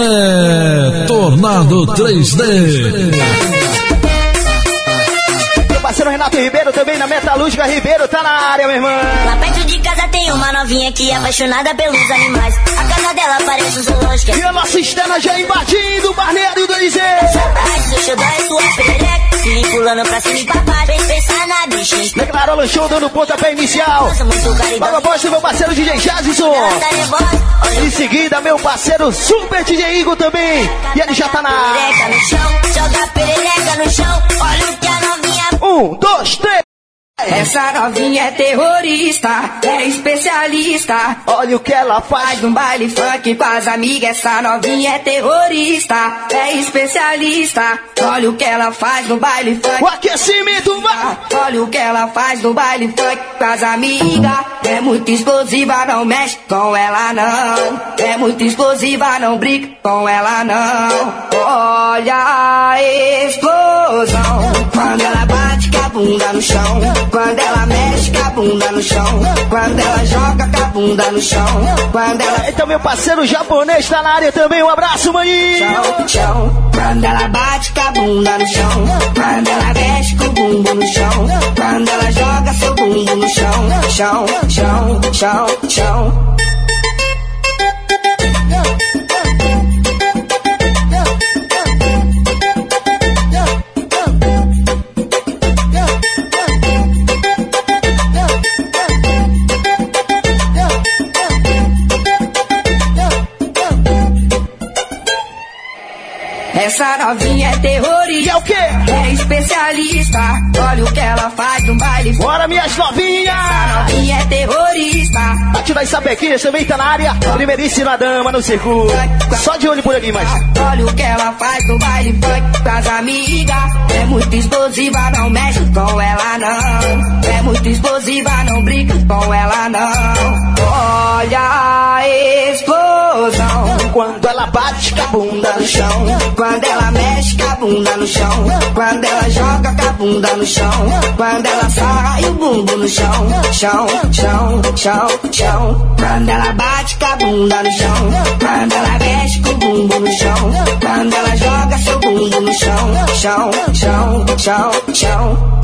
É Tornado 3D parceiro Renato Ribeiro também na Metalúrgica Ribeiro, tá na área, meu irmão. Lá perto de casa tem uma novinha que é apaixonada pelos animais. A casa dela parece um zoológico. E a nossa externa já invadindo o Barneiro do Eliseu. Saudade, seu é sua perereca. Se pulando pra cima e pra baixo, pensa na bichinha. Declarou o show dando pontapé inicial. Logo após meu parceiro DJ Jazison. Em seguida, meu parceiro Super DJ Igor também. E ele já tá na área. Perereca no chão, joga perereca no chão. Olha o que a novinha um, dois, três. Essa novinha é terrorista, é especialista. Olha o que ela faz no baile funk com as amigas. Essa novinha é terrorista, é especialista. Olha o que ela faz no baile funk. O aquecimento vai. Olha o que ela faz no baile funk com as amigas. É muito explosiva, não mexe com ela não. É muito explosiva, não brinca com ela não. Olha a explosão quando ela bate com a bunda no chão. Quando ela mexe com a bunda no chão. Quando ela joga com a bunda no chão. Quando ela. Então, meu parceiro japonês tá na área também. Um abraço, maninho. Chão, chão. Quando ela bate com a bunda no chão. Quando ela mexe com o bumbum no chão. Quando ela joga seu bumbum no chão. Chão, chão, chão, chão. Essa novinha é terrorista. E é o quê? Especialista. Olha o que ela faz no baile. Bora, minhas novinhas! Essa novinha é terrorista. Bate das sapequinhas também tá na área. Primeiríssima dama no circuito. Só de olho por aqui, mas. Olha o que ela faz no baile funk com as amigas. É muito explosiva, não mexe com ela não. É muito explosiva, não brinca com ela não. Olha a explosão. Quando ela bate com a bunda no chão. Quando ela mexe com a bunda no chão. Quando ela joga com a bunda no chão. Quando ela sai o bumbum no chão. Chão, chão, chão, chão. Quando ela bate com a bunda no chão. Quando ela mexe com o bumbum no chão. Quando ela joga seu bumbum no chão. Chão, chão, chão, chão.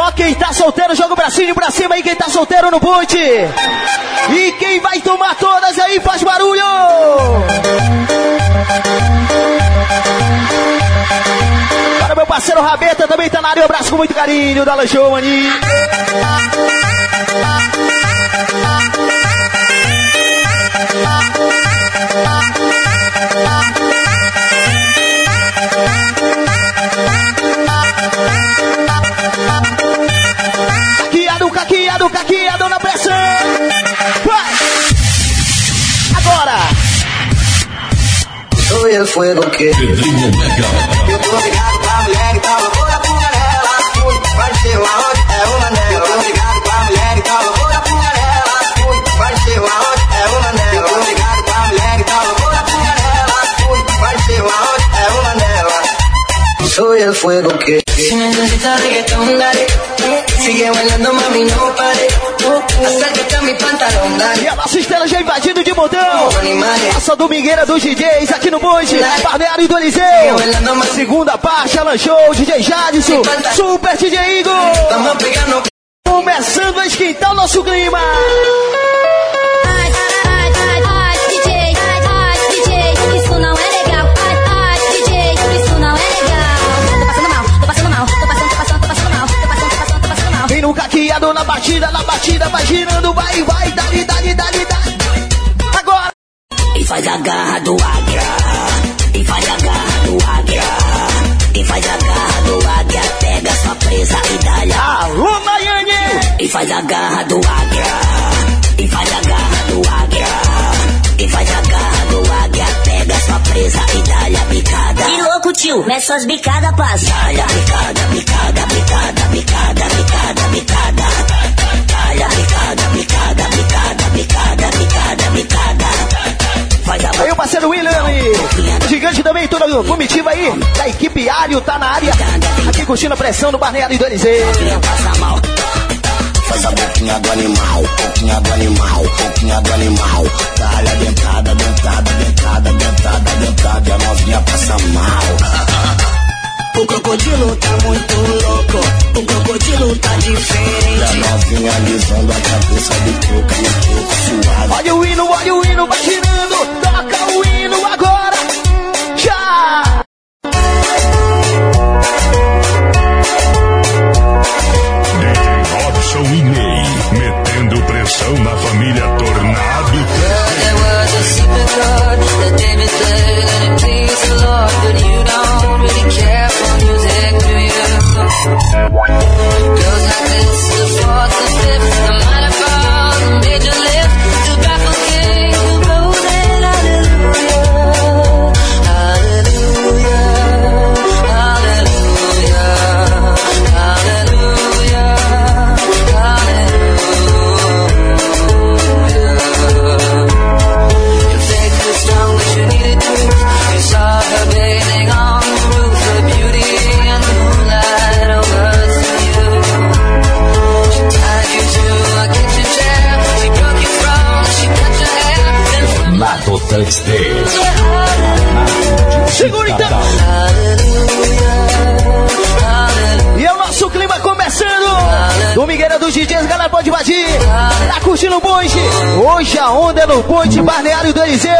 Só quem tá solteiro joga o bracinho pra cima aí, quem tá solteiro no bonde! E quem vai tomar todas aí faz barulho! Para meu parceiro Rabeta, também tá na área, um abraço com muito carinho da Lanchou, maninho. Soy el fuego que... Pedrinho Mega. Eu tô ligado pra mulher e tal, loucura por ela. Ser uma onde é uma nela. Eu tô ligado pra mulher e tal, loucura por ela. Ser uma onde é uma nela. Eu tô ligado pra mulher e tal, loucura por ela. Ser uma onde é uma nela. Soy el fuego que... Si necesitas reggaetón, dale. Sigue bailando, mami, pare. Acércate a mi pantalón, dale. E a nossa estrela já invadindo de montão. Nossa domingueira dos DJs aqui no Bonde. Barbeário do Eliseu. Segunda parte, Alan Show, DJ Jadson. Super DJ Igor. Começando a esquentar o nosso clima. No caqueado na batida, na batida, vai girando, vai, vai, dali, dali, dali, dali. Agora. E faz a garra do águia. E faz a garra do águia. E faz a garra do águia. Pega sua presa e dá-lhe. Alô, Nayane. E faz a garra do águia. E faz a garra do águia. E faz a garra do águia. Sua presa e dá-lhe a picada. Que louco curtiu, mete suas bicadas pra Talha, bicada, bicada, bicada, bicada, bicada, bicada. Talha, bicada, bicada, bicada, bicada, bicada, bicada. Faz a Aí o parceiro William e gigante também, toda a comitiva aí, da equipe Ario tá na área, aqui curtindo a pressão do Barneado e do passa mal. Faz a boquinha do animal, boquinha do animal, boquinha do animal. Talha dentada, dentada, dentada, crocodilo tá muito louco, o crocodilo tá E a diferente. novinha alisando a cabeça do no coco suave. Olha o hino, olha o hino, vai girando, toca o hino agora, Domingreira dos DJs, galera, pode invadir! Tá curtindo o bonde? Hoje a onda é no bonde, Barneário do Eliseu!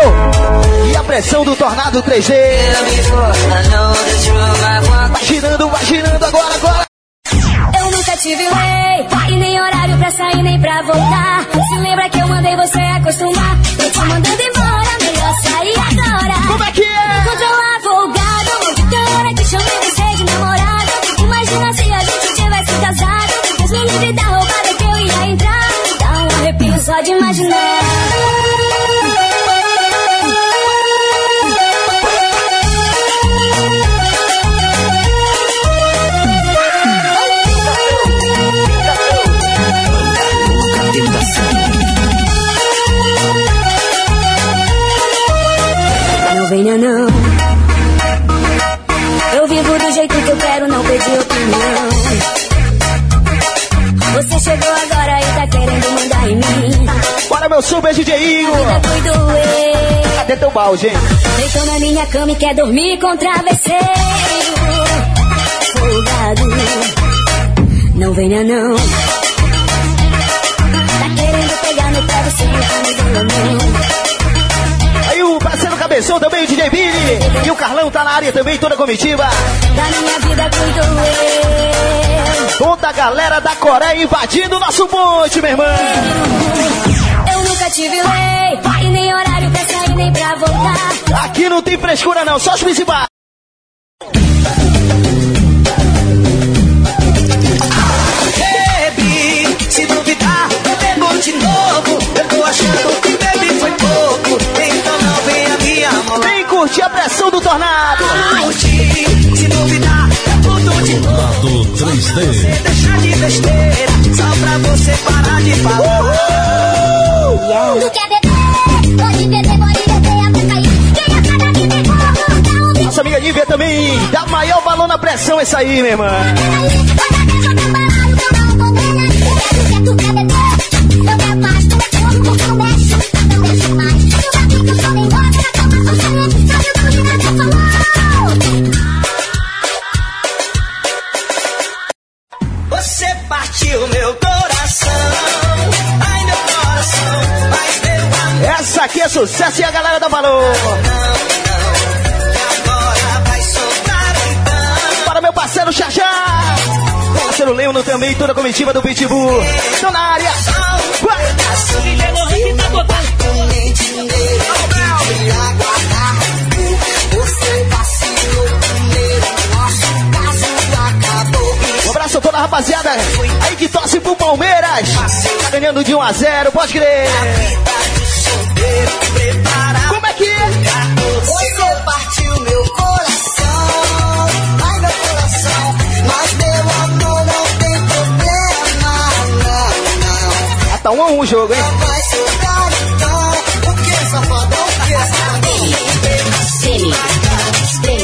E a pressão do Tornado 3D! Before I know this room I've walked Vai girando, vai girando agora, agora! Eu nunca tive lei, e nem horário pra sair nem pra voltar. Se lembra que eu mandei você acostumar? Eu tô mandando embora, melhor sair agora. Como é que é? Meu super DJ Igor! Ainda fui doer. Cadê teu balde, hein? Deitou na minha cama e quer dormir com travesseiro. Folgado. Não venha não. Tá querendo pegar no não tá me dando a mão. Aí o parceiro Cabeção também, o DJ Billy! E o Carlão tá na área também, toda a comitiva! Da minha vida cuido eu. Toda a galera da Coreia invadindo o nosso bonde, meu irmão! Eu nunca tive lei, e nem horário pra sair nem pra voltar. Aqui não tem frescura não, só os principais! Baby, se duvidar, eu bebo de novo. Eu tô achando que bebi foi pouco. Então não venha me amolar. Vem curtir a pressão do Tornado! Curtir, se duvidar, eu curto de novo. Tornado 3D. Deixa de besteira, só pra você parar de falar. Tu quer beber? Pode beber, pode beber até cair. Quem é cada que tem como? Dá um bico Nossa amiga Nívia também dá maior valor na pressão, essa aí, minha irmã! Toda a comitiva do Pitbull! Estão na área! Um abraço a toda a rapaziada aí que torce pro Palmeiras! Tá ganhando de 1 a 0 pode crer! Tá um a um o jogo, hein? Então.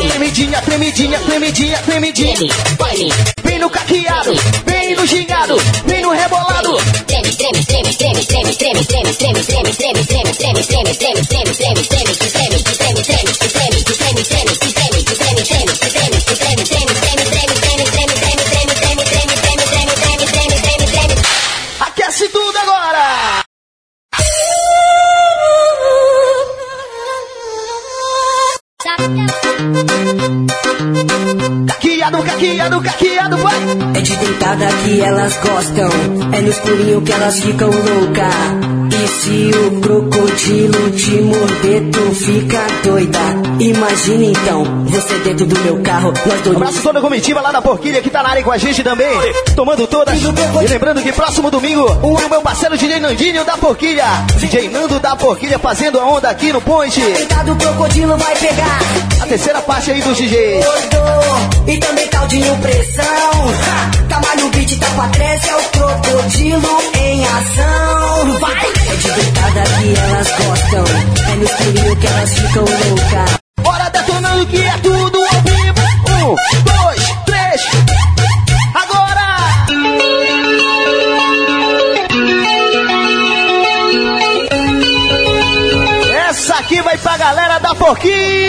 Tremidinha, tremidinha, tremidinha, tremidinha. Vem no caqueado, vem no gingado, vem no rebolado. Aquece elas gostam, é no escurinho que elas ficam louca. E se o crocodilo te morder, tu fica doida. Imagina então, você dentro do meu carro, nós dois. Abraço toda a comitiva lá da Porquilha que tá na área com a gente também. Tomando todas. E lembrando que próximo domingo, o meu parceiro DJ Nandinho da Porquilha. DJ Nando da Porquilha fazendo a onda aqui no Ponte. Deitado o crocodilo vai pegar. A terceira parte aí dos DJs. Doidô, e também caldinho pressão. Ha, Tamalho beat, tá pra trás, é o crocodilo em ação. Vai! É de deitada que elas gostam, é no escurinho que elas ficam louca. Bora detonando que é tudo ao vivo. Um, dois, três. Agora! Essa aqui vai pra galera da Porquinha.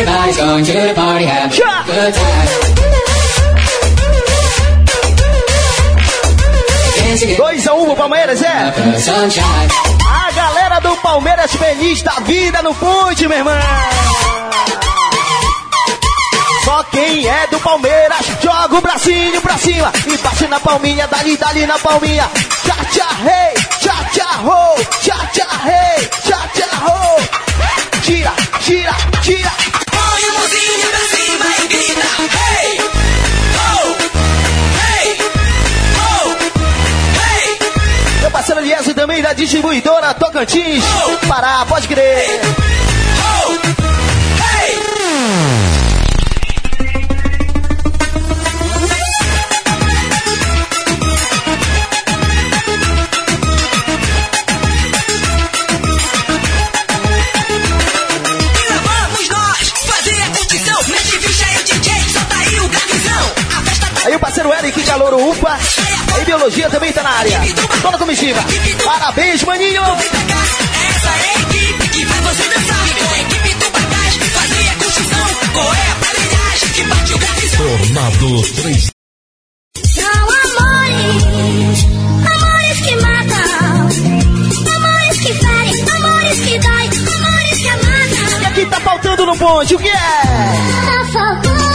Everybody's going to the party, have a good time. Dance again, 2 a 1 pro Palmeiras, é? A galera do Palmeiras feliz da vida no ponte, meu irmão. Só quem é do Palmeiras joga o bracinho pra cima e bate na palminha, dali, dali na palminha. Tchá, tchá, rei, tchá, tchá, ho, tchá, tchá, rei, tchá, tchá, ho. Tira, tira, distribuidora Tocantins. Pará, pode crer. Aí o parceiro Eric Calouro Upa. Aí Biologia também tá na área. Toda comitiva. Parabéns, maninho. Essa é a equipe que faz você dançar. Com a equipe do Bagás, fazer a curtição. Qual é a aparelhagem que bate o garguizão? Tornado 3 São amores, amores que matam, amores que ferem, amores que doem, amores que E amatam. aqui tá faltando no ponte, o que é? Tá faltando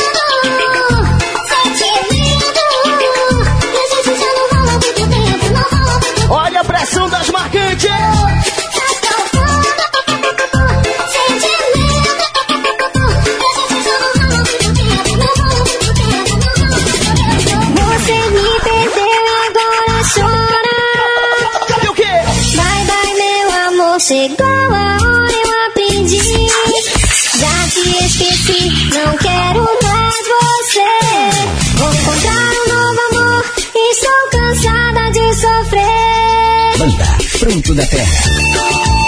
Pronto da Terra.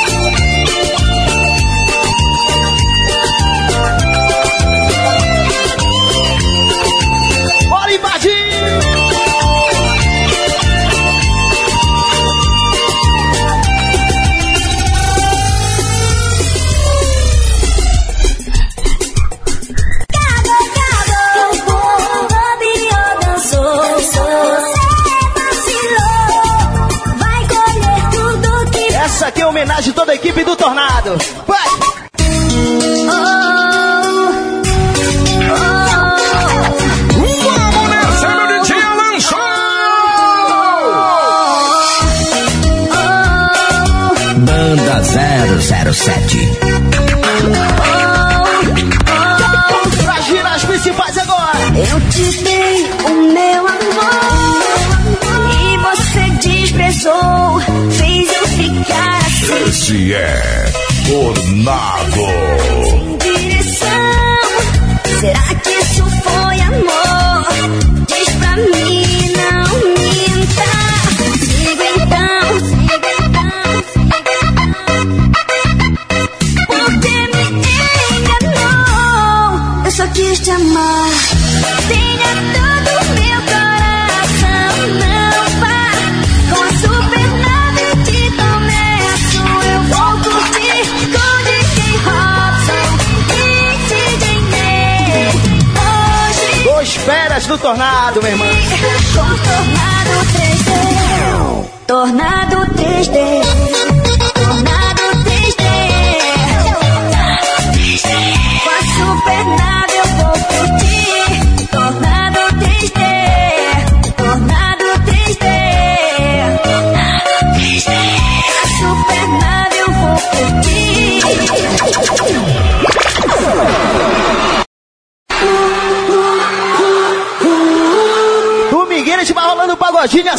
Tornado, meu irmão.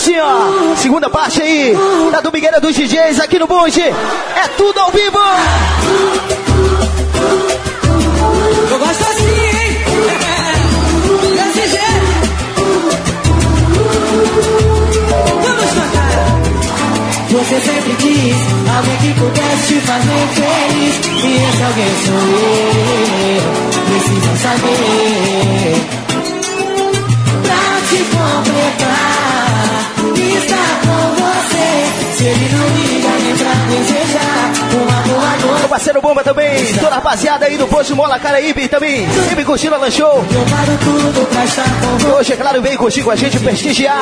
Assim, ó. Segunda parte aí, da Domingueira dos DJs aqui no Bunge. É tudo ao vivo. Eu gosto assim, hein? Desse jeito. Vamos tocar. Você sempre quis alguém que pudesse te fazer feliz. E esse alguém sou eu. Precisa saber. Meu parceiro Bomba também. Toda a rapaziada aí do Posto Mola Caraíbe também. Sempre curtindo a Lanchou. Hoje, é claro, vem curtir com a gente, prestigiar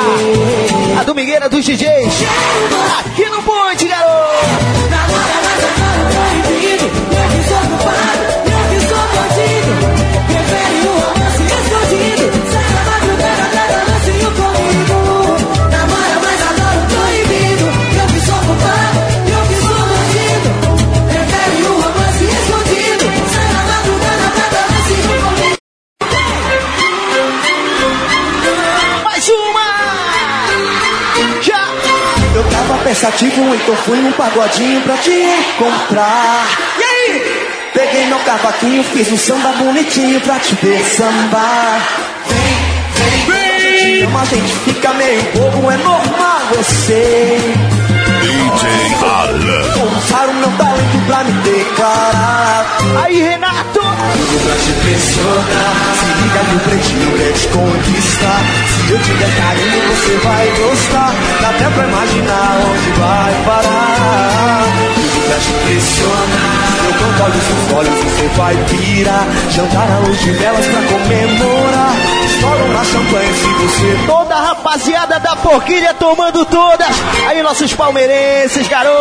a Domingueira dos DJs. Aqui no Bunge, garoto. Namora, mas agora proibido. Eu que pensativo, então fui num pagodinho pra te encontrar. E aí? Peguei meu cavaquinho, fiz um samba bonitinho pra te ver sambar. Vem, vem, vem. A gente fica meio bobo, é normal, sei. DJ Alan. Usar o meu talento pra me declarar. Aí, Renato! Pra te impressionar. Se liga que o pretinho quer te conquistar. Se eu te der carinho, você vai gostar. Dá até pra imaginar onde vai parar. Tudo pra te impressionar. Eu canto olhos nos olhos, você vai pirar. Jantar à luz de velas pra comemorar. Estouro na champanhe se você Toda a rapaziada da porquilha tomando todas. Aí, nossos palmeirenses, garoto!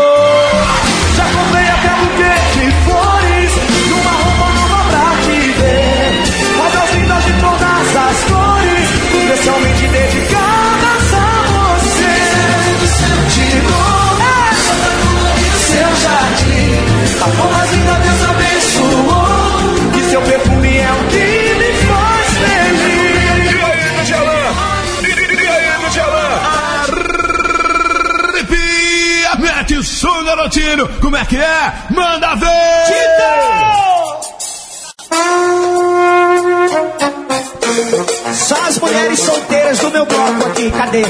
Já comprei até buquê de flores Como é que é? Manda ver! Só as mulheres solteiras do meu bloco aqui, cadê?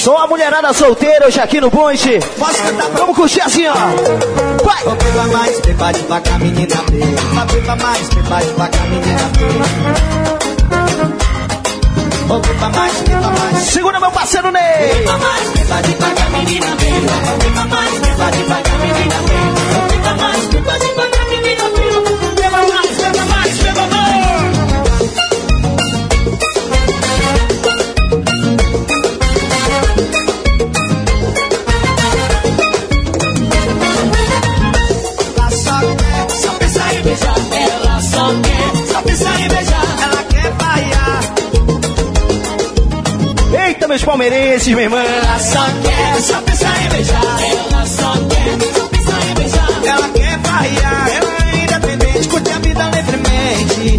Sou a mulherada solteira hoje aqui no Bunge. Posso cantar pra Vamos curtir assim, ó. Vai! Ô, beba mais, beba devagar, menina beba. Beba mais, beba devagar, menina beba. Mais, mais. Segura meu parceiro Ney. Mais, devagar, menina mais, devagar, menina mais, devagar, palmeirenses, minha irmã. Ela só quer, só pensa em beijar. Ela só quer, Ela quer variar, ela é independente, curte a vida livremente.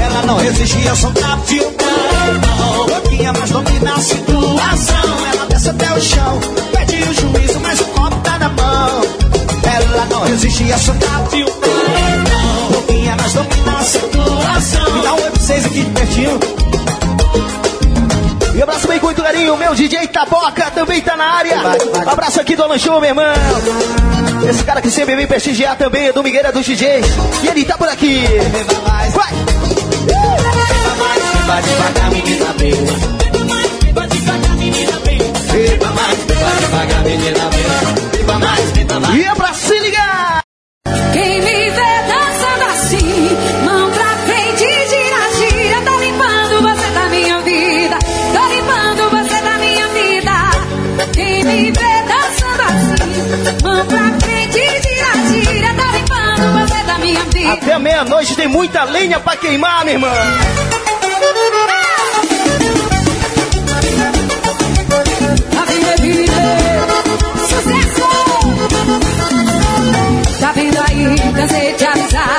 Ela não resiste ao som da filtrão. Boquinha, mas domina a situação. Ela desce até o chão, pede o juízo, mas o copo tá na mão. Ela não resiste ao som da filtrão. Boquinha, mas domina a situação. Dá um oi pra vocês aqui de pertinho. E abraço bem com muito carinho, meu DJ Taboca também tá na área. Abraço aqui do Alan Show, meu irmão. Esse cara que sempre vem prestigiar também é do Migueira dos DJs. E ele tá por aqui. Vai! Devagar, devagar, menina bem. Beba mais, beba devagar, menina bem. Beba mais, beba mais. E é pra se ligar! Meia-noite tem muita lenha pra queimar, minha irmã. É sucesso! Tá vindo aí, cansei de avisar,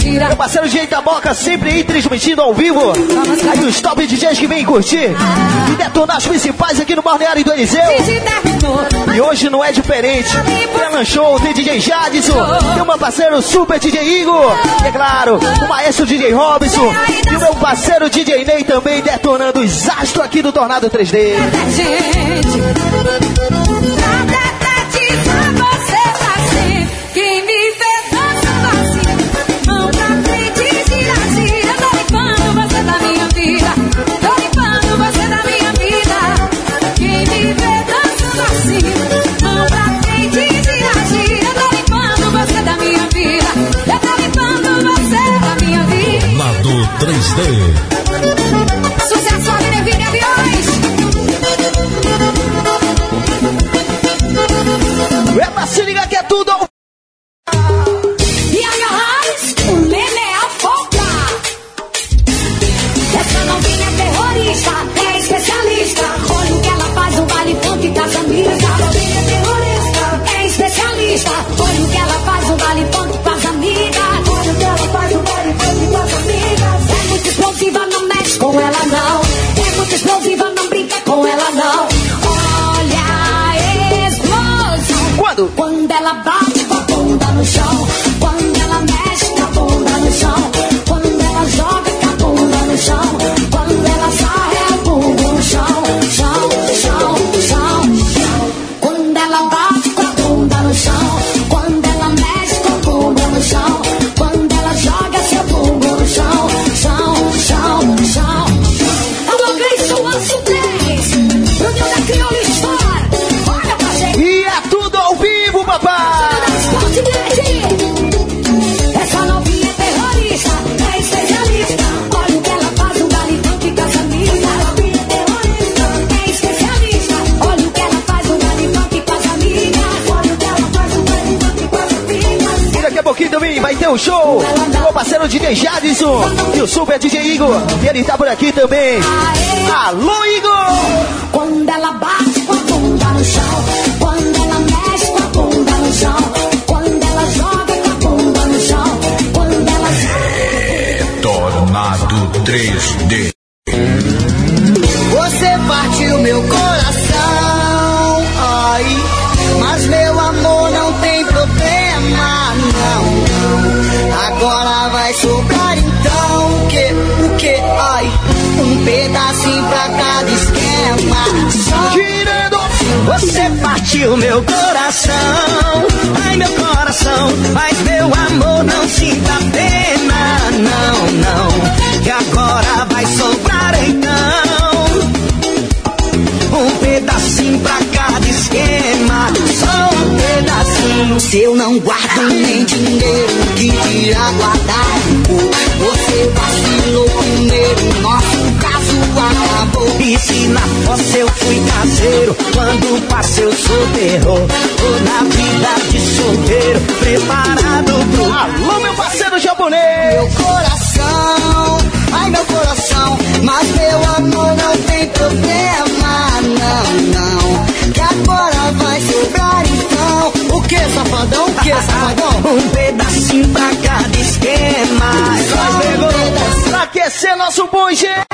gira. Meu parceiro DJ Taboca sempre aí transmitindo ao vivo. Aí os top DJs que vêm curtir e detonar as principais aqui no Balneário do Eliseu. E hoje não é diferente. Alan Show, tem DJ Jadson, tem o meu parceiro Super DJ Igor. E é claro, o maestro DJ Robson. E o meu parceiro DJ Ney também detonando os astros aqui do Tornado 3D. O show meu parceiro DJ Jadson e o Super DJ Igor. E ele tá por aqui também. Alô, Igor! Quando ela bate com a bunda no chão, quando ela mexe com a bunda no chão, quando ela joga com a bunda no chão, quando ela Tornado 3D. Você partiu meu coração, Você partiu meu coração, ai meu coração, mas meu amor não sinta Se eu não guardo nem dinheiro que dirá guardar Você vacilou primeiro, nosso caso acabou E se na fossa eu fui caseiro, quando passei eu sou terror. Tô na vida de solteiro, preparado pro Alô, meu parceiro japonês! Meu coração, ai meu coração Mas meu amor não tem problema, não, não Que agora vai sobrar então O que, safadão, o que? Magão. Um pedacinho pra cada esquema. Nós pegou. Pra aquecer nosso.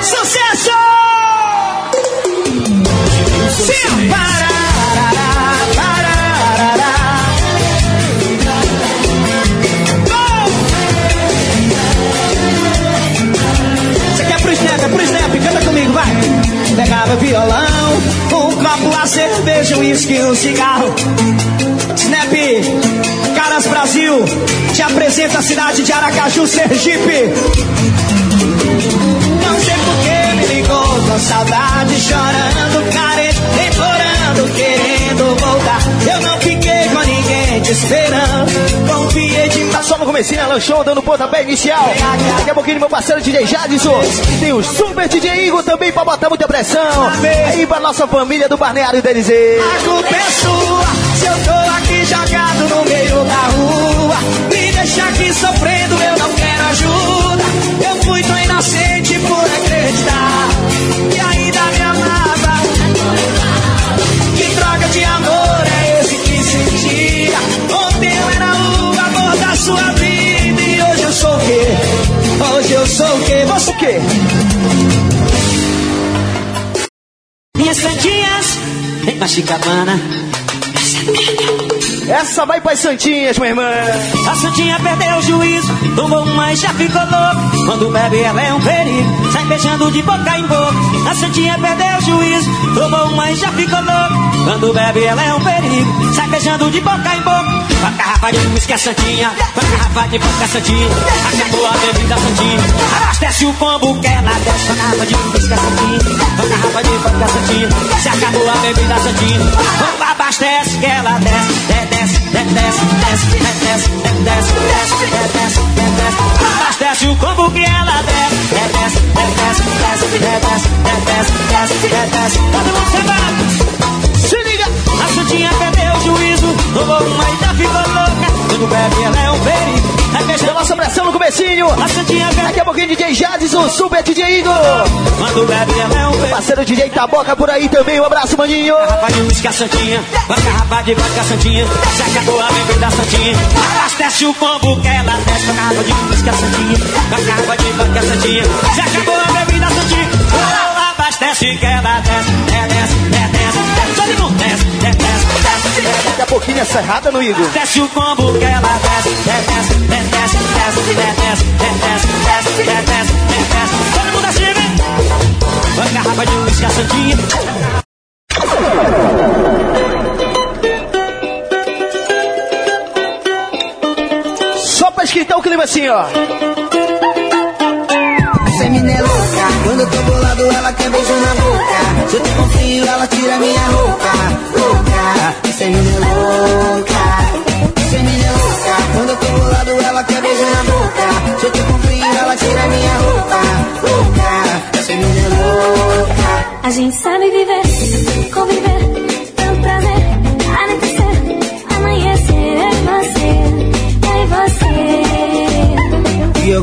Sucesso! Sim, parará, parará. Você quer pro Snap, é pro Snap, canta comigo, vai. Pegava violão, um copo, a cerveja, um uísque, um cigarro. Caras Brasil, te apresenta a cidade de Aracaju, Sergipe. Não sei por que me ligou com saudade, chorando, comecinho, Alan Show, dando pontapé inicial. Daqui a pouquinho, meu parceiro DJ Jadson. Tem o Super DJ Igor também pra botar muita pressão. Aí pra nossa família do Balneário Denizê. A culpa é sua, se eu tô aqui jogado no meio da rua. Me deixa aqui sofrendo, Chicabana. Essa vai pras Santinhas, minha irmã. A Santinha perdeu o juízo, tomou uma e já ficou louco. Quando bebe, ela é um perigo, sai beijando de boca em boca. A Santinha perdeu o juízo, tomou uma e já ficou louco. Quando bebe, ela é um perigo, sai beijando de boca em boca. A garrafa de whisky a Santinha, a garrafa de vodka Santinha. Acabou a bebida Santinha, abastece o combo que ela desce. A garrafa de a Santinha, a garrafa de vodka Santinha. Se acabou a bebida Santinha, abastece que ela desce, DJ Igor. Quando bebe, ela é um perigo. Parceiro DJ Taboca por aí também. Um abraço, maninho. Garrafa de uísque a Santinha, garrafa de vodka Santinha, se acabou a bebida Santinha, abastece o combo que ela desce, garrafa de uísque a Santinha, garrafa de vodka Santinha, se acabou a bebida Santinha, oh, abastece que ela desce, é, desce, é, desce, mundo desce, é, desce, é, desce. Daqui a pouquinho essa errada no Igor. Desce o combo que ela desce, é, desce, é, desce, desce, é, desce, é, desce, desce, é, desce, é, desce. Todo mundo assim, vem! Uma garrafa de uísque a Santinha, Só pra esquentar o clima assim, ó. Essa mina é louca, quando eu tô bolado ela quer beijo na boca. Se eu te confio, ela tira minha roupa. Louca, essa mina é louca. Essa mina é louca, quando eu tô bolado ela quer beijo na boca. Se eu te confio, ela tira minha roupa. Louca, essa mina é louca. A gente sabe viver,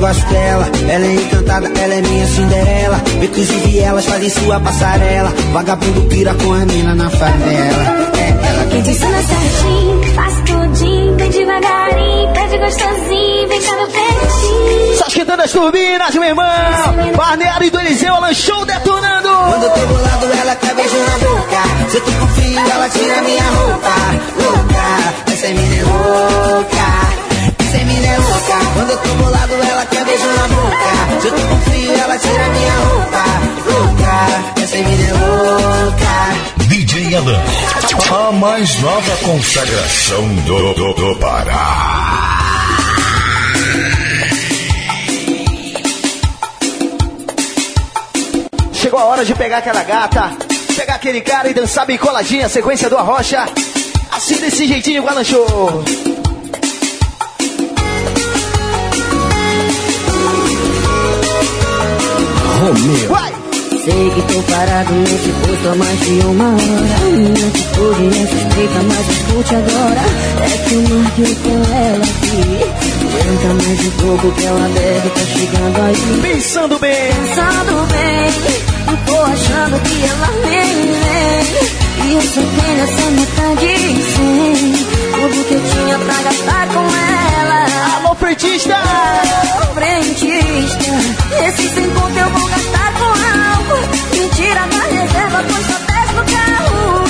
gosto dela, ela é encantada, ela é minha Cinderela. Inclusive elas fazem sua passarela. Vagabundo pira com a mina na favela. É ela te ensina certinho, faz tudinho, vem devagarinho, pede gostosinho, vem cá no pertinho. Só esquentando as turbinas, meu irmão. Barneário do Eliseu, Alan Show detonando. Quando eu tô bolado, ela quer beijo na boca. Se eu te confio, ela tira minha roupa. Louca, essa mina é louca. É louca. Quando eu tô bolado, ela quer beijo na boca. Se eu te confio, ela tira minha roupa. Louca, essa mina é louca. DJ Alan, a mais nova consagração do, do, do Pará. Chegou a hora de pegar aquela gata, pegar aquele cara e dançar bem coladinha, sequência do Arrocha. Assim desse jeitinho com Alan Vai! Sei que tô parado nesse posto há mais de uma hora. Minha atitude é suspeita, mas escute agora. É que eu marquei com ela aqui. Aguenta mais um pouco que ela deve tá chegando aí. Pensando bem, Pensando bem, tô achando que ela vem, vem E eu só tenho essa metade sem Tudo que eu tinha pra gastar Alô, frentista! Frentista, esse sem conta eu vou gastar com álcool. Mentira na reserva, pois só pés no carro.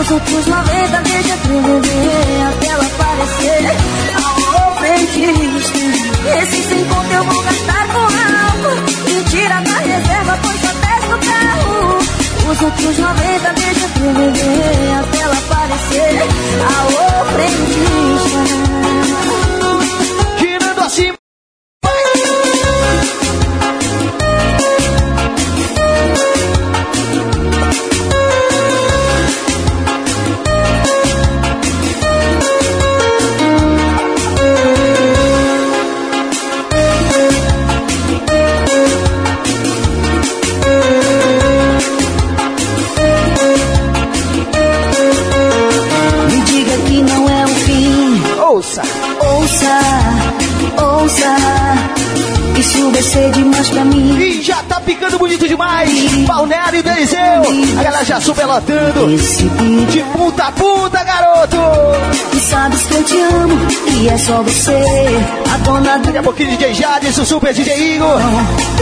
Os outros 90 deixa tremer até ela aparecer. Alô, frentista, esse sem conta eu vou gastar com álcool. Mentira na reserva, pois só pés no carro. Os outros 90 deixa tremer até ela aparecer. Alô, frentista. Só você A dona do Daqui a pouquinho DJ Jadson, Super DJ Igor.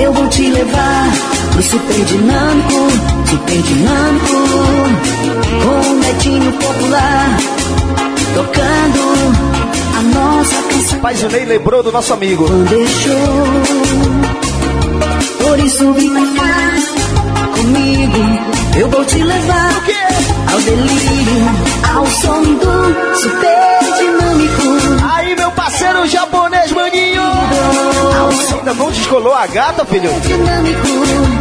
Eu vou te levar Pro super dinâmico Super dinâmico Com um netinho popular Tocando A nossa canção o Ney lembrou do nosso amigo. deixou Por isso vem pra cá Comigo Eu vou te levar O? Ao delírio Ao som do super dinâmico Aí, meu parceiro japonês, maninho. Ainda não descolou a gata, filho? dinâmico.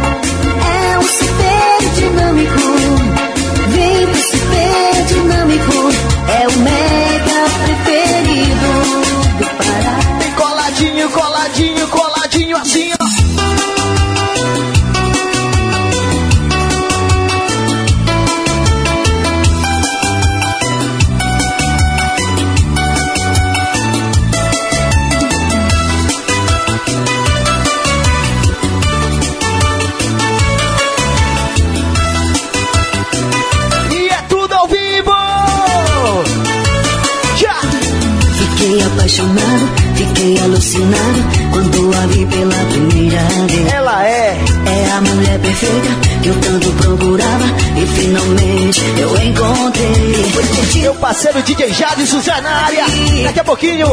Apaixonado, fiquei alucinado quando a vi pela primeira vez. Ela é É a mulher perfeita que eu tanto procurava e finalmente eu encontrei. Foi curtir meu parceiro DJ Jadson já na área. Daqui a pouquinho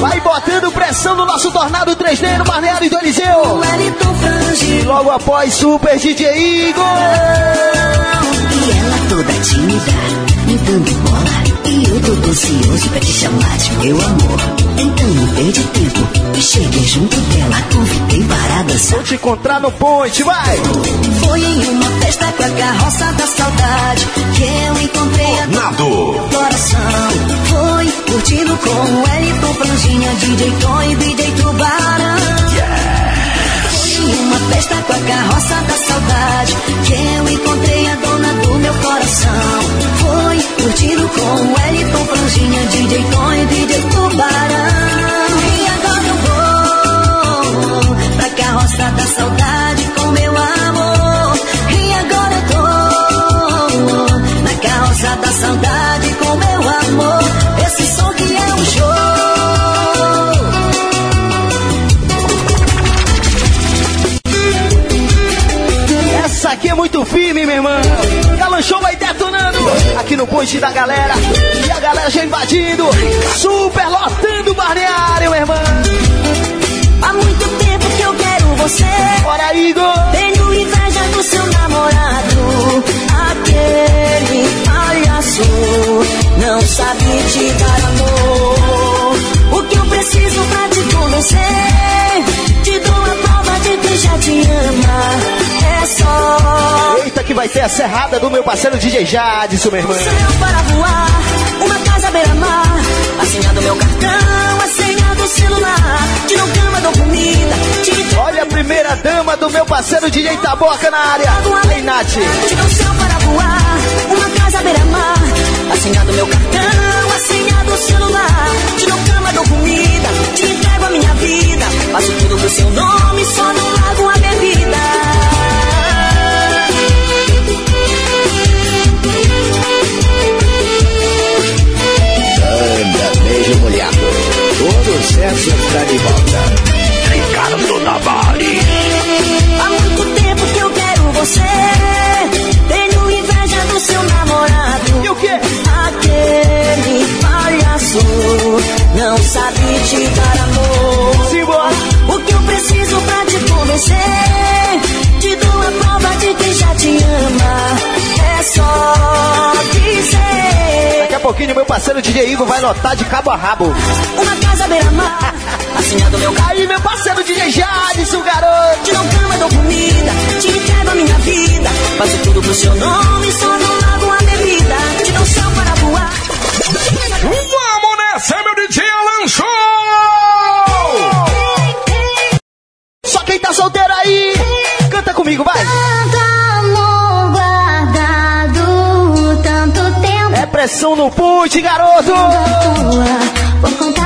vai botando pressão no nosso tornado 3D no Balneário do Eliseu. Frangi. Logo após Super DJ Igor. E ela toda tímida, me dando bola. E eu tô ansioso pra te chamar de meu amor. Então não perde tempo, e cheguei junto dela. Convidei para dançar. Vou te encontrar no ponte, vai! Foi em uma festa com a carroça da saudade que eu encontrei a Nado. coração. Foi curtindo com o Wellington Franjinha, DJ Tom e DJ Tubarão. Em uma festa com a carroça da saudade que eu encontrei a dona do meu coração. Foi curtindo com o Wellington Franjinha, DJ e DJ Tubarão. E agora eu vou pra carroça da saudade com meu amor. E agora eu tô na carroça da saudade com meu amor. Esse som que é um show. Aqui é muito firme, meu irmão. Galã Show vai detonando aqui no ponte da galera. E a galera já invadindo, super lotando o balneário, meu irmão. Há muito tempo que eu quero você. Bora, Igor! Tenho inveja do seu namorado. Aquele palhaço não sabe te dar amor. Vai ter a serrada do meu parceiro DJ Jadson, meu irmão. céu para voar. Uma casa beira-mar. A senha do meu cartão, a senha do celular. Te dou cama, dou comida. Te Olha a primeira dama do meu parceiro DJ Taboca na área. Aí, Nath. Te dou céu para voar, uma casa à beira-mar. A senha do meu cartão, a senha do celular. Te dou cama, dou comida, te entrego a minha vida. Faço tudo pro seu nome, só não largo a bebida. sucesso está de volta. Ricardo Tavares. Há muito tempo que eu quero você. Tenho inveja do seu namorado. E o quê? Aquele palhaço não sabe te dar amor. Simbora. O que eu preciso pra te convencer? Pouquinho meu parceiro DJ Igor vai lotar de cabo a rabo. Uma casa beira-mar, assinado meu carro. Aí meu parceiro DJ Jadson, garoto. Te dou cama, dou comida, te entrego a minha vida. Faço tudo pro seu nome, só não largo a bebida. Te dou céu para voar. Vamos nessa, meu DJ Alan Show! Só quem tá solteiro aí, canta comigo, vai. Tanto pressão no put, garoto. tua, por conta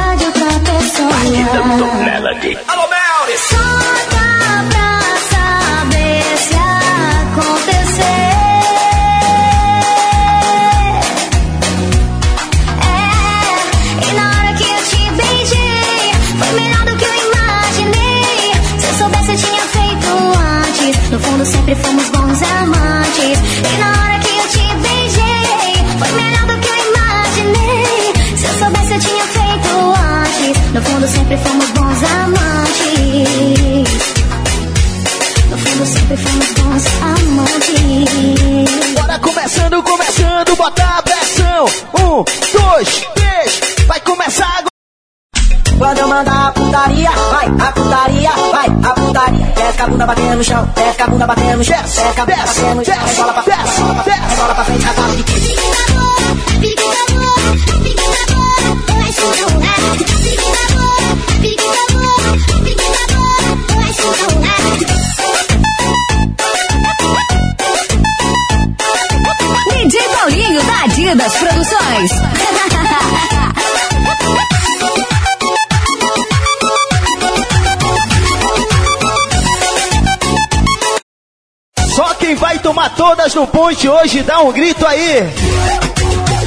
todas no ponte hoje, dá um grito aí.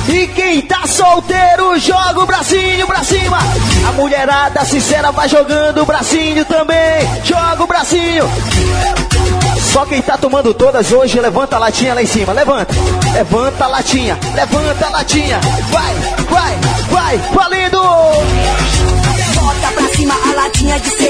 E quem tá solteiro, joga o bracinho pra cima. A mulherada sincera vai jogando o bracinho também. Joga o bracinho. Só quem tá tomando todas hoje, levanta a latinha lá em cima. Levanta. Levanta a latinha. Levanta a latinha. Vai, vai, vai. Valendo! Bota pra cima a latinha de cerveja,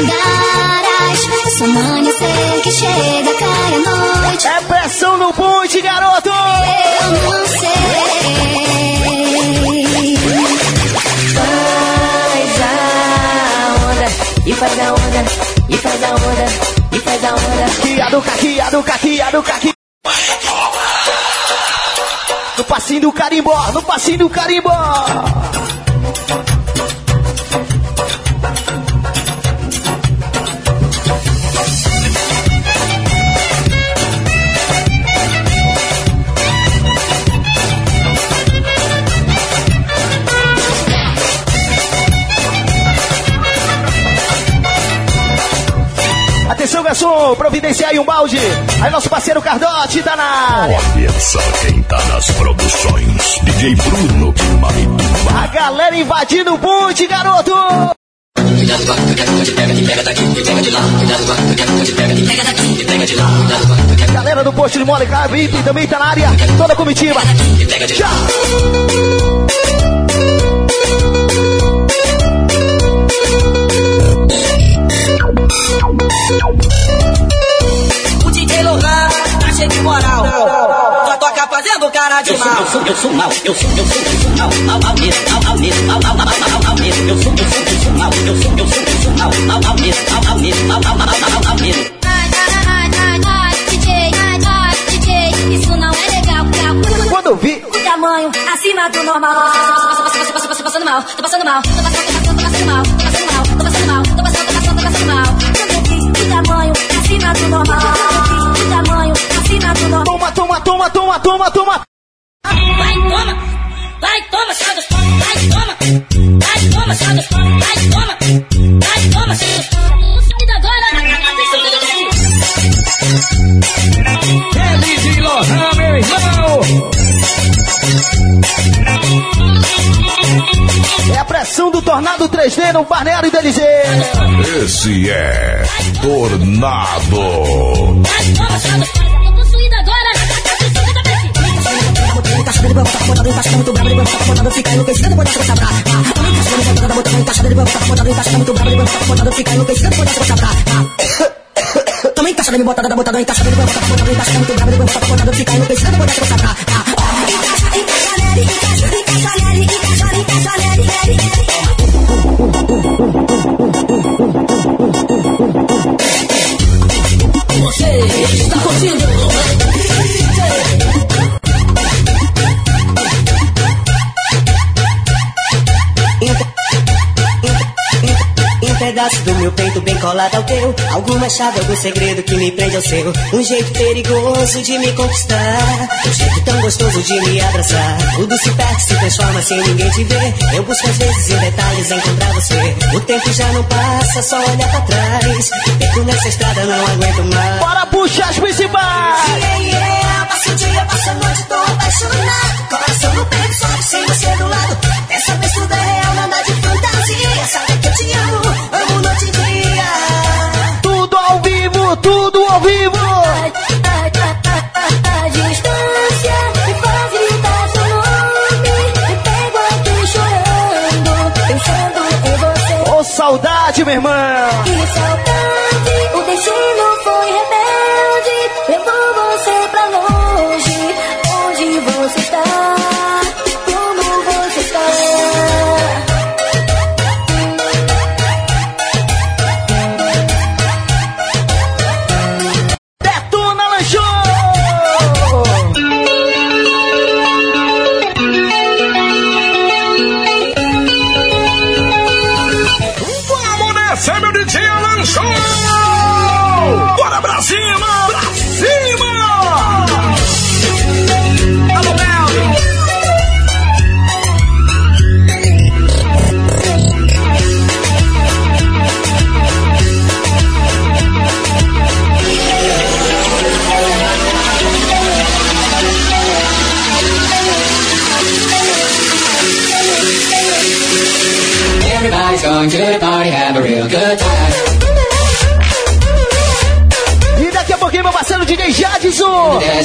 andarás. Só amanhecer que chega, cai a noite. É pressão no ponte, garoto! Eu não sei. Faz a onda, e faz a onda, e faz a onda, e faz a onda. Caquiado, caquiado, caquiado, caquiado. No passinho do carimbó, no passinho do carimbó. Providenciar aí um balde. Aí nosso parceiro Cardote tá na área. Olha só quem tá nas produções. DJ Bruno Marituba. A galera invadindo o bonde, garoto! Galera do posto de mole, VIP também tá na área, toda a comitiva. Tchau! O DJ Lohan tá cheio de moral. Só toca fazendo cara de mal. sou, eu sou mal, eu sou, eu sou, eu sou mal, mal, mal mesmo, mal, mal mesmo, mal, mal, mal, mal, mal mesmo. Eu sou, eu sou, eu sou mal, eu sou, eu sou, eu sou mal, mal, mal mesmo, mal, mal mesmo, mal, mal, mal, mal, mal mesmo. Isso não é legal. Quando eu vi, O tamanho acima do normal. Tô passando mal, tô passando mal, tô passando mal, tô passando mal, toma, toma, toma, toma. Vai, toma! Vai, toma, pão! Vai, toma! Vai, toma, pão! Vai, toma! Vai, toma, chá dos pão! Sai da agora! Atenção, Feliz de Lohan, meu irmão! É a pressão do Tornado 3D no Balneário da LG. Esse é Tornado. Tô possuída Encaixa dele, bota bota encaixa muito brabo, ele bota bota fica enlouquecido, pode se pra. Encaixa dele, bota bota encaixa dele, bota bota encaixa muito brabo, ele bota bota fica enlouquecido, pode se pra. Também encaixa dele, bota bota encaixa dele, bota bota encaixa muito brabo, ele bota bota fica enlouquecido, pode se pra. Encaixa, encaixa nele, encaixa, encaixa nele, encaixa, encaixa nele, nele, nele. Você está curtindo? Pedaço do meu peito bem colado ao teu. Alguma chave, algum segredo que me prende ao seu. Um jeito perigoso de me conquistar. Um jeito tão gostoso de me abraçar. Tudo se perde, se transforma sem ninguém te ver. Eu busco às vezes em detalhes encontrar você. O tempo já não passa, só olha pra trás. Fico nessa estrada, não aguento mais. Bora puxar as principais. Yeah, yeah, passo o dia, passo a noite, tô apaixonado Coração no peito, sobe sem você do lado tudo ao vivo. A distância me faz gritar seu nome. Me pego aqui chorando, pensando em você. Ô saudade, meu irmão. Que saudade,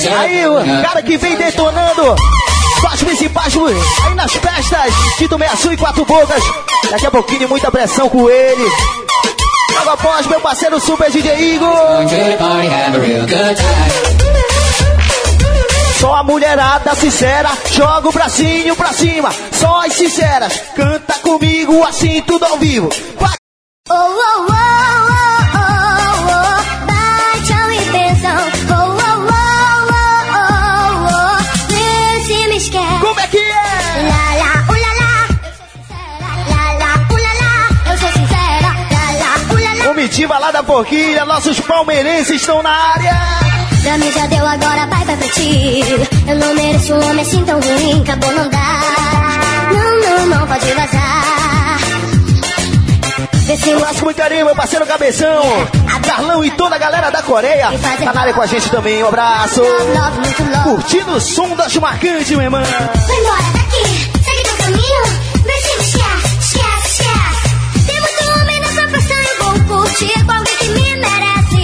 Aí, o cara que vem detonando. As principais aí nas festas. Tito Meia e Quatro Bocas. Daqui a pouquinho, muita pressão com ele. Logo após, meu parceiro Super DJ Igor. Só a mulherada sincera, joga o bracinho pra cima. Só as sinceras, canta comigo assim, tudo ao vivo. Oh, oh, oh, lá, lá. Da Porquilha, nossos palmeirenses estão na área. Pra mim já deu, agora vai, vai pra ti. Eu não mereço um homem assim tão ruim, acabou, não dá. Não, não, não, pode vazar. Vê se eu Nosso muito carinho, meu parceiro Cabeção, Carlão e toda a galera da Coreia. Tá na área com a gente também, um abraço. Curtindo o som das marcantes, meu irmão. Vai embora daqui, segue teu caminho. Alguém que me merece.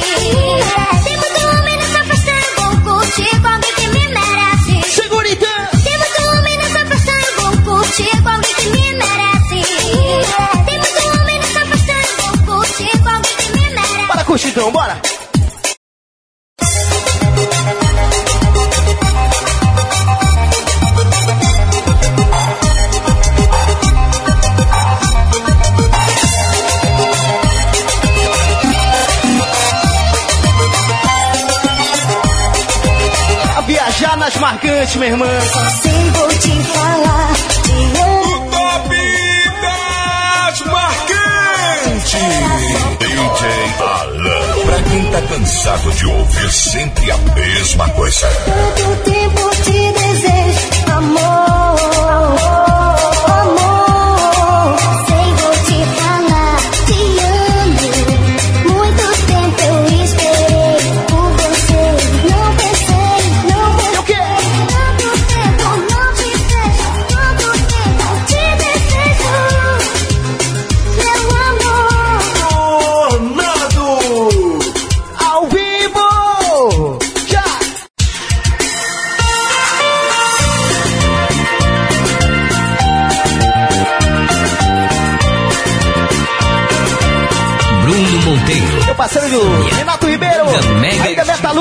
Tem muito homem nessa festa, eu vou curtir com alguém que me merece. Segurita! Tem muito homem nessa festa, eu vou curtir com alguém que me merece. Tem muito homem nessa festa, eu vou curtir com alguém que me merece. Bora curtir então, bora! Viajar nas marcantes, minha irmã. Sem vou te falar, te amo. Top das marcantes! DJ Alan. Pra quem tá cansado de ouvir sempre a mesma coisa. Tanto tempo te desejo, amor.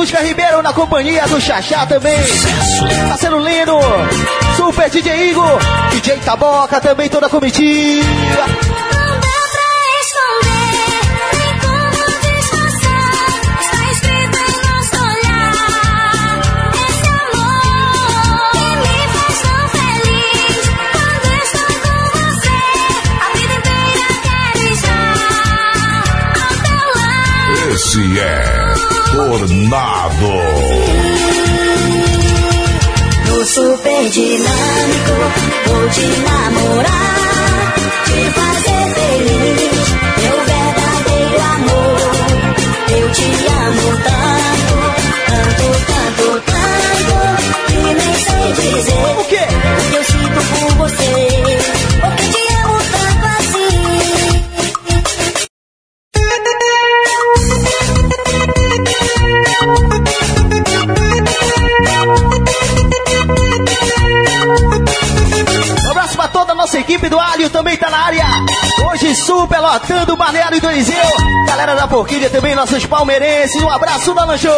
Metalúrgica Ribeiro na companhia do Xaxá também. Parceiro Lino. Super DJ Igor. DJ Taboca também, toda a comitiva. Não dá Dourado. No super dinâmico, vou te namorar, te fazer feliz, meu verdadeiro amor. Eu te amo tanto, tanto, tanto, tanto, que nem sei dizer o que eu sinto por você. O que te também tá na área. Hoje super lotando o Balneário do Eliseu. Galera da Porquilha também, nossos palmeirenses. Um abraço da Show.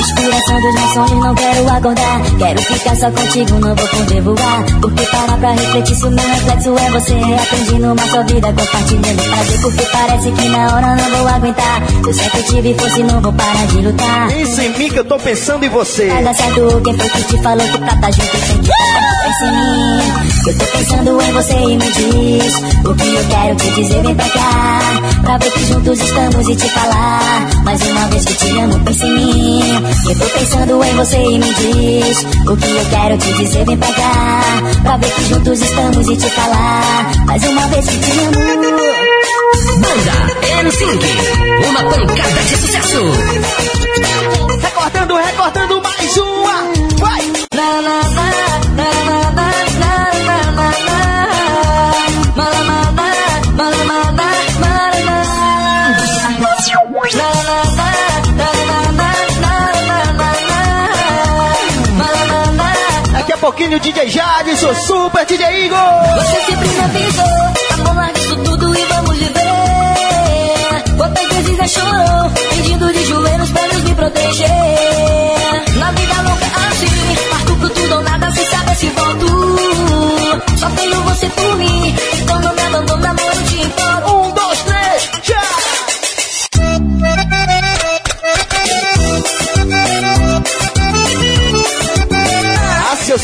Inspiração dos meus sonhos, não quero acordar. Quero ficar só contigo, não vou poder voar. Porque parar pra refletir se o meu reflexo é você. Aprendi numa sua vida, compartilhando prazer. Porque parece que na hora não vou aguentar. Se eu sempre tive força e não vou parar de lutar. Pensa em mim que eu tô pensando em você. Vai dar certo, quem foi que te falou que pra tá junto tem que Pensa em mim, que eu tô pensando em você e me diz O que eu quero te dizer, vem pra cá. Pra ver que juntos estamos e te falar. Mais uma vez que te amo, pensa em mim eu tô pensando em você e me diz O que eu quero te dizer, vem pra cá. Pra ver que juntos estamos e te falar. Mais uma vez que te amo. Banda M5, uma pancada de sucesso. Recortando, recortando mais uma. Vai! Na, na, na, pouquinho DJ Jadson, super DJ Igor. Você sempre me avisou, amor, larga isso tudo e vamos viver. Quantas vezes já chorou, pedindo de joelhos pra Deus me proteger. Na vida louca é assim, parto pro tudo ou nada, sem saber se volto. Só tenho você por mim, então não me abandona, amor,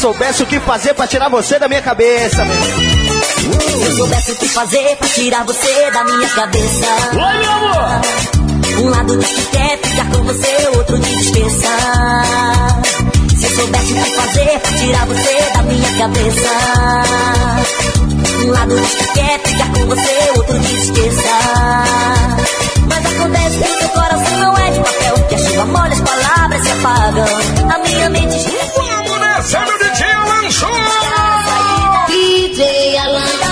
soubesse o que fazer pra tirar você da minha cabeça, meu. Se eu soubesse o que fazer pra tirar você da minha cabeça. Oi, meu amor! Um lado diz que quer ficar com você, outro diz esqueça. Se eu soubesse o que fazer pra tirar você da minha cabeça. Um lado diz que quer ficar com você, outro diz esqueça. Mas acontece que seu coração não é de papel, que a chuva molha as palavras se apagam. A minha mente gira. Começando o DJ Alan Show. DJ Alan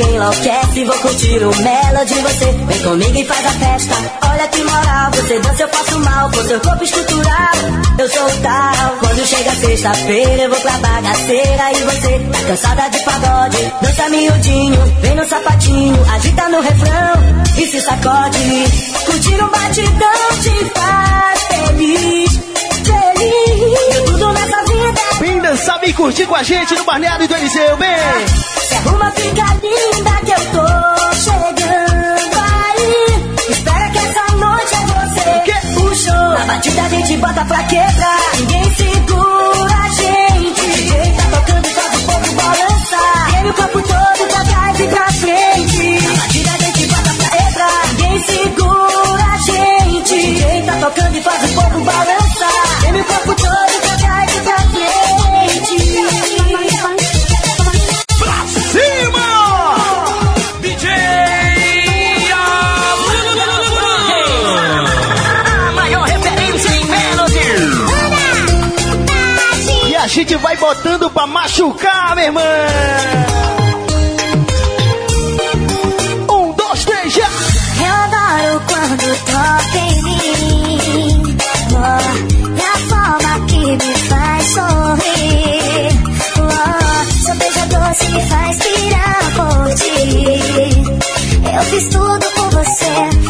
enlouquece, vou curtir o melody. Você vem comigo e faz a festa. Olha que moral, você dança, eu faço mal. Com seu corpo estrutural, eu sou o tal. Quando chega sexta-feira, eu vou pra bagaceira. E você tá cansada de pagode. Dança miudinho, vem no sapatinho. Agita no refrão e se sacode. Curtir um batidão te faz. Feliz. Dançar, vem curtir com a gente no Balneário do Eliseu, vem! se arruma, fica linda que eu tô chegando aí. Espera que essa noite é você. O show, na batida a gente bota pra quebrar. Ninguém segura a gente. O DJ tá tocando e faz o povo balançar. Treme o corpo todo machucar, minha irmã. Um, dois, três, já. Eu adoro quando toca em mim. Oh, é a forma que me faz sorrir. Oh, seu beijo doce me faz pirar por ti. Eu fiz tudo por você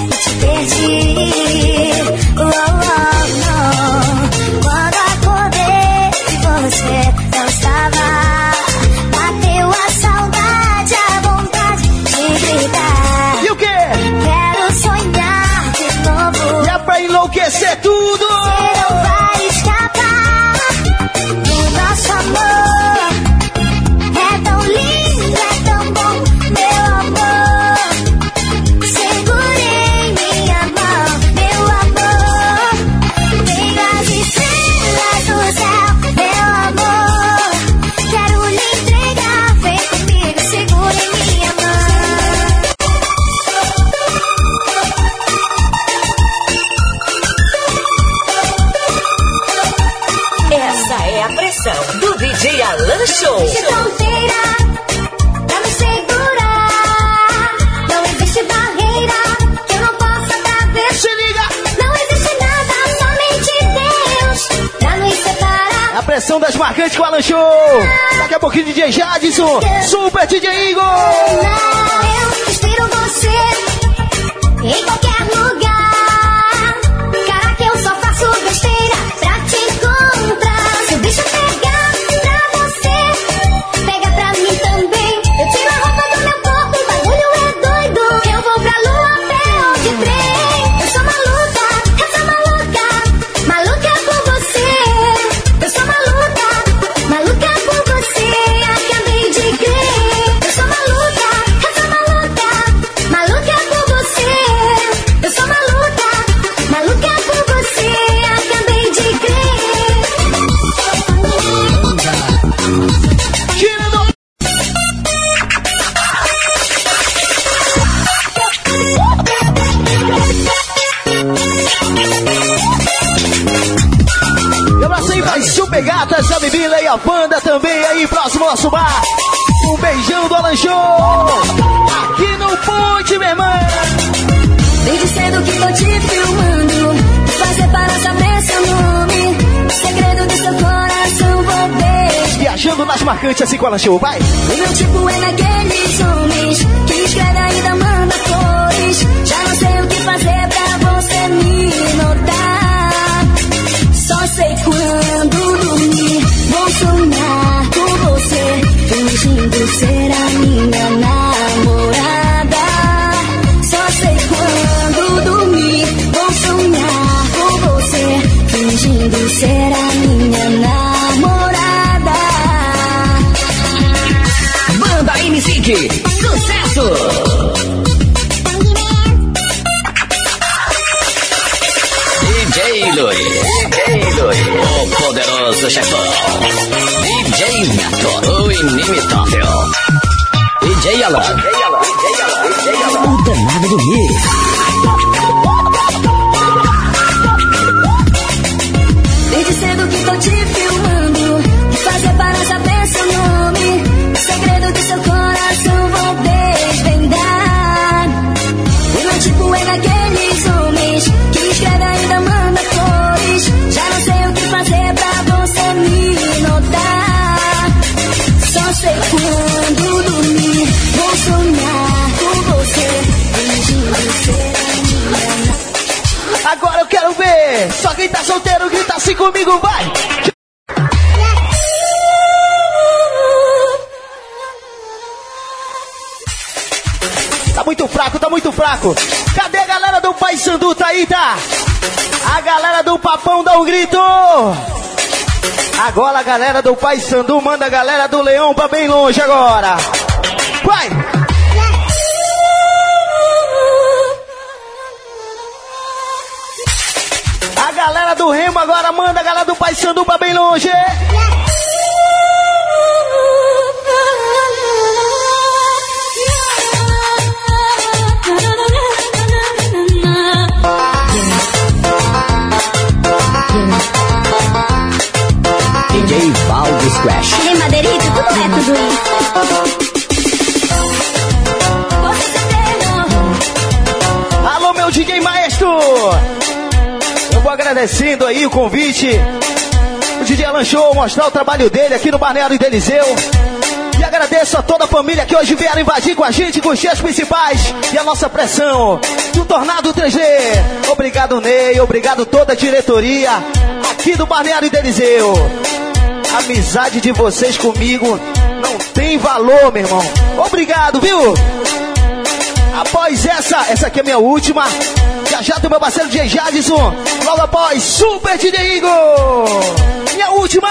a pressão do DJ Alan Show. De pra me segurar. Não existe barreira que eu não possa atravessar. Se liga. Não existe nada, somente Deus pra nos separar. A pressão das marcantes com o Alan Show. Daqui a pouquinho DJ Jadson. Super DJ Igor. Eu inspiro você em qualquer lugar. Aí próximo nosso bar. Um beijão do Alan Show. Aqui no Ponte, minha irmã. Desde cedo que tô te filmando Fazer para saber seu nome Segredo do seu coração vou desvendar Viajando nas marcantes assim com o Alan Show, vai. O meu tipo é daqueles homens Que escreve ainda manda flores Já não sei o que fazer pra você me notar Só sei quando dormir Vou sonhar Fingindo ser poderoso chefão. DJ Neto, o inimitável. DJ Alan, o danado do Mix. Só quem tá solteiro grita assim comigo, vai. Tá muito fraco, tá muito fraco. Cadê a galera do Pai Sandu? Aí, tá? A galera do Papão dá um grito. Agora a galera do Pai Sandu manda a galera do Leão pra bem longe agora. Do Remo agora manda a galera do Pai Sandu pra bem longe. Agradecendo aí o convite. O DJ Alan Show mostrar o trabalho dele aqui no Balneário de Eliseu. E agradeço a toda a família que hoje vieram invadir com a gente, com os chefes principais e a nossa pressão do Tornado 3G. Obrigado, Ney. Obrigado toda a diretoria aqui do Balneário de Eliseu. A amizade de vocês comigo não tem valor, meu irmão. Obrigado, viu? Após essa, essa aqui é minha última. Já já tem meu parceiro DJ Jadson. Logo após, Super DJ Igor. Minha última.